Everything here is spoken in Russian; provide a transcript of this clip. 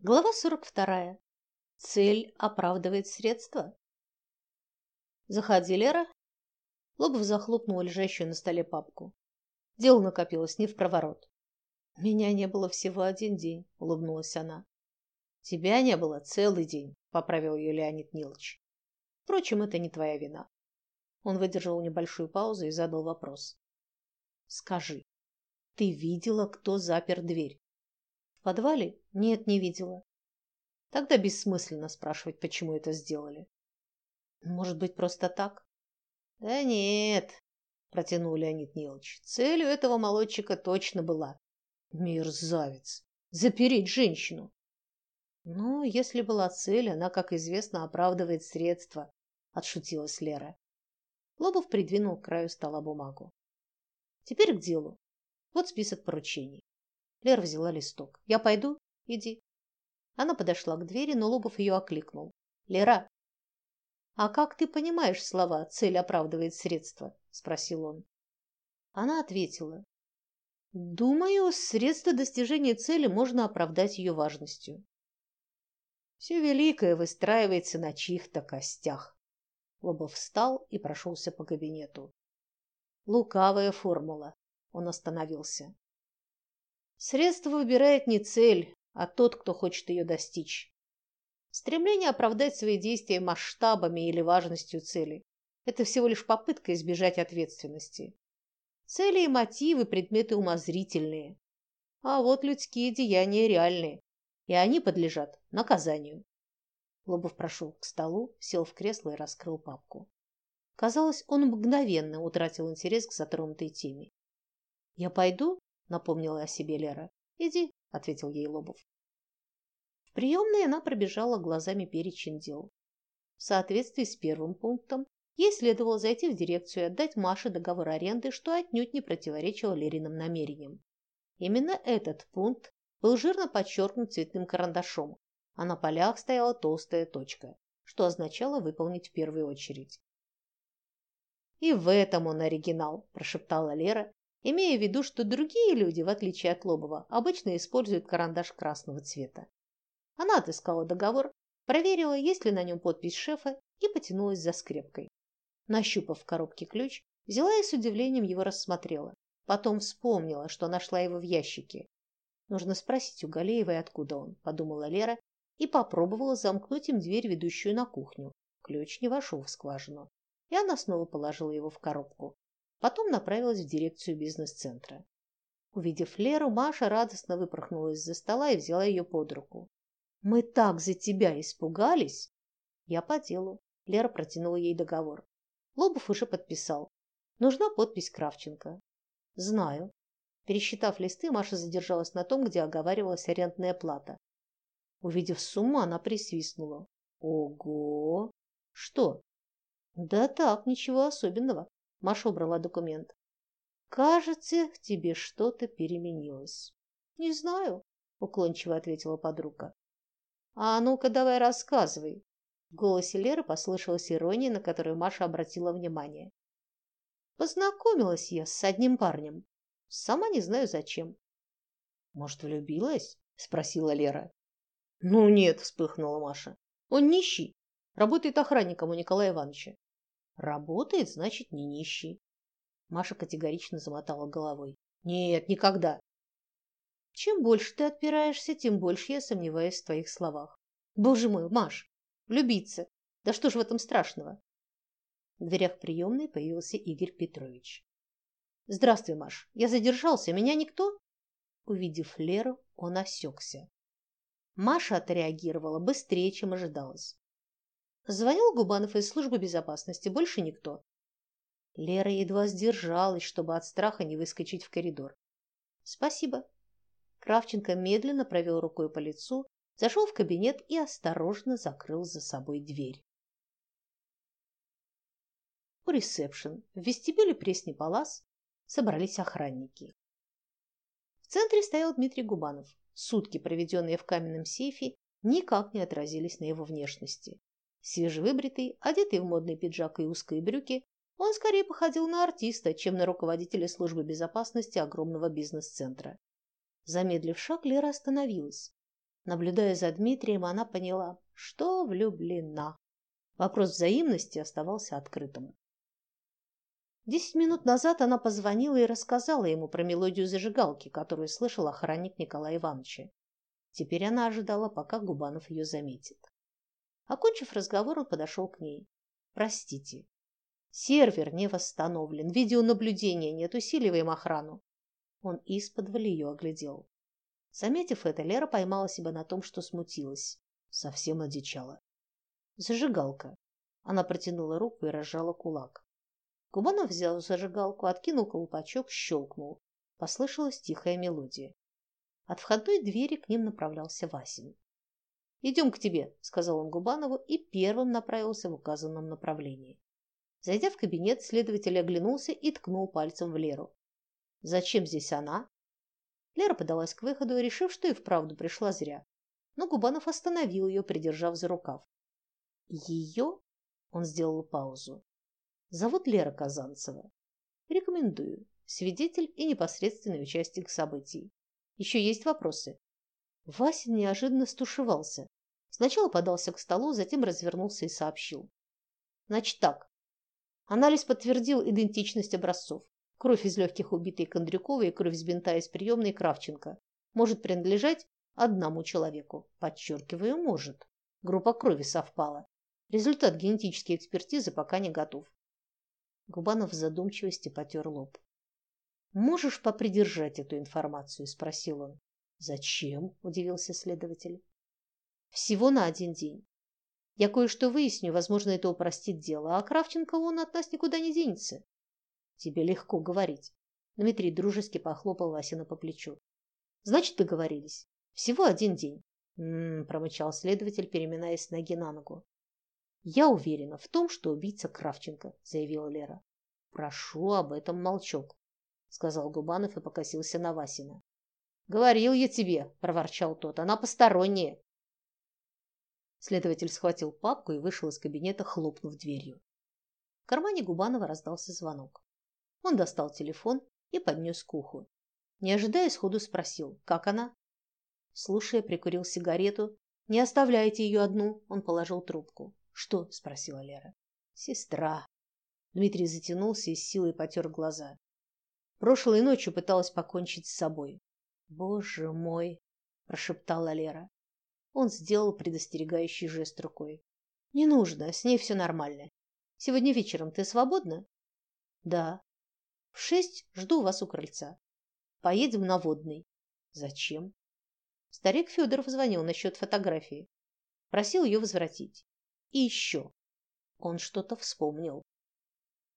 Глава 42. Цель оправдывает средства. Заходи, Лера. Лобов захлопнул лежащую на столе папку. Дело накопилось не в проворот. Меня не было всего один день, улыбнулась она. Тебя не было целый день, поправил ее Леонид Нилович. Впрочем, это не твоя вина. Он выдержал небольшую паузу и задал вопрос. Скажи, ты видела, кто запер дверь? Подвале? Нет, не видела. Тогда бессмысленно спрашивать, почему это сделали. Может быть, просто так? Да нет, протянул Леонид Нилович. Целью этого молодчика точно была. Мерзавец. Запереть женщину. Ну, если была цель, она, как известно, оправдывает средства, отшутилась Лера. Лобов придвинул к краю стола бумагу. Теперь к делу. Вот список поручений. Лера взяла листок. Я пойду? Иди. Она подошла к двери, но Лобов ее окликнул. Лера, а как ты понимаешь слова «цель оправдывает средства»? спросил он. Она ответила. Думаю, средства достижения цели можно оправдать ее важностью. Все великое выстраивается на чьих-то костях. Лобов встал и прошелся по кабинету. Лукавая формула. Он остановился. Средство выбирает не цель, а тот, кто хочет ее достичь. Стремление оправдать свои действия масштабами или важностью цели – это всего лишь попытка избежать ответственности. Цели и мотивы – предметы умозрительные, а вот людские деяния реальные, и они подлежат наказанию. Лобов прошел к столу, сел в кресло и раскрыл папку. Казалось, он мгновенно утратил интерес к затронутой теме. «Я пойду?» – напомнила о себе Лера. «Иди», – ответил ей Лобов. В приемной она пробежала глазами перечень дел. В соответствии с первым пунктом ей следовало зайти в дирекцию и отдать Маше договор аренды, что отнюдь не противоречило Лериным намерениям. Именно этот пункт был жирно подчеркнут цветным карандашом, а на полях стояла толстая точка, что означало выполнить в первую очередь. «И в этом он оригинал», – прошептала Лера, имея в виду, что другие люди, в отличие от Лобова, обычно используют карандаш красного цвета. Она отыскала договор, проверила, есть ли на нем подпись шефа и потянулась за скрепкой. Нащупав в коробке ключ, взяла и с удивлением его рассмотрела. Потом вспомнила, что нашла его в ящике. Нужно спросить у Галеевой, откуда он, подумала Лера и попробовала замкнуть им дверь, ведущую на кухню. Ключ не вошел в скважину, и она снова положила его в коробку. Потом направилась в дирекцию бизнес-центра. Увидев Леру, Маша радостно выпорхнула из-за стола и взяла ее под руку. «Мы так за тебя испугались!» «Я по делу». Лера протянула ей договор. Лобов уже подписал. Нужна подпись Кравченко. «Знаю». Пересчитав листы, Маша задержалась на том, где оговаривалась арендная плата. Увидев сумму, она присвистнула. Ого! Что? Да так, ничего особенного. Маша убрала документ. Кажется, в тебе что-то переменилось. Не знаю, уклончиво ответила подруга. А ну-ка давай рассказывай. В голосе Леры послышалась ирония, на которую Маша обратила внимание. Познакомилась я с одним парнем. Сама не знаю зачем. Может, влюбилась? спросила Лера. Ну нет, вспыхнула Маша. Он нищий. Работает охранником у Николая Ивановича. Работает, значит, не нищий. Маша категорично замотала головой. Нет, никогда. Чем больше ты отпираешься, тем больше я сомневаюсь в твоих словах. Боже мой, Маш, влюбиться. Да что ж в этом страшного? В дверях приемной появился Игорь Петрович. Здравствуй, Маш. Я задержался. Меня никто? Увидев Леру, он осекся. Маша отреагировала быстрее, чем ожидалось. Звонил Губанов из службы безопасности, больше никто. Лера едва сдержалась, чтобы от страха не выскочить в коридор. Спасибо. Кравченко медленно провел рукой по лицу, зашел в кабинет и осторожно закрыл за собой дверь. У ресепшн в вестибюле Пресни Палас собрались охранники. В центре стоял Дмитрий Губанов. Сутки, проведенные в каменном сейфе, никак не отразились на его внешности. Свежевыбритый, одетый в модный пиджак и узкие брюки, он скорее походил на артиста, чем на руководителя службы безопасности огромного бизнес-центра. Замедлив шаг, Лера остановилась. Наблюдая за Дмитрием, она поняла, что влюблена. Вопрос взаимности оставался открытым. Десять минут назад она позвонила и рассказала ему про мелодию зажигалки, которую слышал охранник Николая Ивановича. Теперь она ожидала, пока Губанов ее заметит. Окончив разговор, он подошел к ней. «Простите, сервер не восстановлен, видеонаблюдения нет, усиливаем охрану». Он из-под ее оглядел. Заметив это, Лера поймала себя на том, что смутилась. Совсем одичала. Зажигалка. Она протянула руку и разжала кулак. Губанов взял зажигалку, откинул колпачок, щелкнул. Послышалась тихая мелодия. От входной двери к ним направлялся Васин. «Идем к тебе», — сказал он Губанову и первым направился в указанном направлении. Зайдя в кабинет, следователь оглянулся и ткнул пальцем в Леру. «Зачем здесь она?» Лера подалась к выходу, решив, что и вправду пришла зря. Но Губанов остановил ее, придержав за рукав. Ее? Он сделал паузу. Зовут Лера Казанцева. Рекомендую. Свидетель и непосредственный участник событий. Еще есть вопросы? Вася неожиданно стушевался. Сначала подался к столу, затем развернулся и сообщил. Значит так. Анализ подтвердил идентичность образцов. Кровь из легких убитой Кондрюковой и кровь с бинта из приемной Кравченко может принадлежать одному человеку. Подчеркиваю, может. Группа крови совпала. Результат генетической экспертизы пока не готов. Губанов в задумчивости потер лоб. «Можешь попридержать эту информацию?» – спросил он. «Зачем?» – удивился следователь. «Всего на один день. Я кое-что выясню, возможно, это упростит дело, а Кравченко он от нас никуда не денется». «Тебе легко говорить». Дмитрий дружески похлопал Васина по плечу. «Значит, договорились. Всего один день». «М-м-м», промычал следователь, переминаясь с ноги на ногу. «Я уверена в том, что убийца Кравченко», – заявила Лера. «Прошу об этом молчок», – сказал Губанов и покосился на Васина. «Говорил я тебе», – проворчал тот, – «она посторонняя». Следователь схватил папку и вышел из кабинета, хлопнув дверью. В кармане Губанова раздался звонок. Он достал телефон и поднес к уху. Не ожидая сходу спросил, как она? Слушая, прикурил сигарету. «Не оставляйте ее одну», – он положил трубку. «Что?» – спросила Лера. «Сестра». Дмитрий затянулся и с силой потер глаза. Прошлой ночью пыталась покончить с собой. «Боже мой!» – прошептала Лера. Он сделал предостерегающий жест рукой. «Не нужно, с ней все нормально. Сегодня вечером ты свободна?» «Да». «В шесть жду вас у крыльца. Поедем на водный». «Зачем?» Старик Федоров звонил насчет фотографии. Просил ее возвратить. И еще. Он что-то вспомнил.